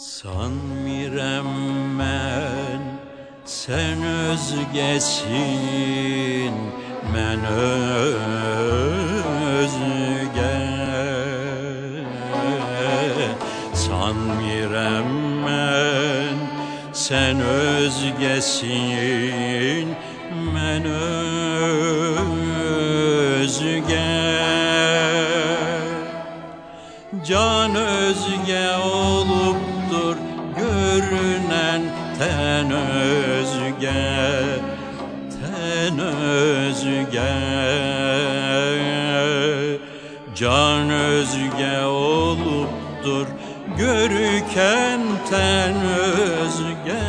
Sanmirem ben sen özgesin. Ben özge. Sanmirem ben sen özgesin. Ben özge Can özge oluptur görünen ten özge ten özge. Can özge oluptur görüken ten özge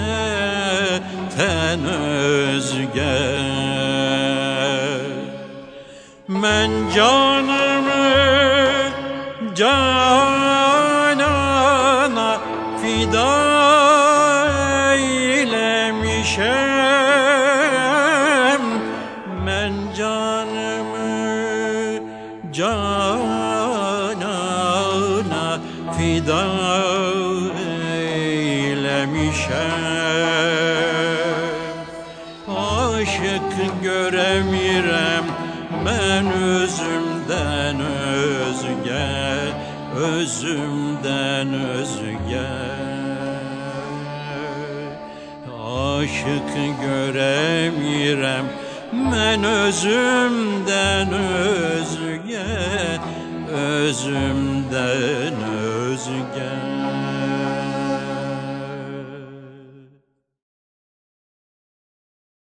ten özge. Men canımı canana fida eylemişem. Men canımı canana fida eylemişem. Aşık göremirem ben özümden özge Özümden özge. Aşık göremirem ben özümden özge. Özümden özge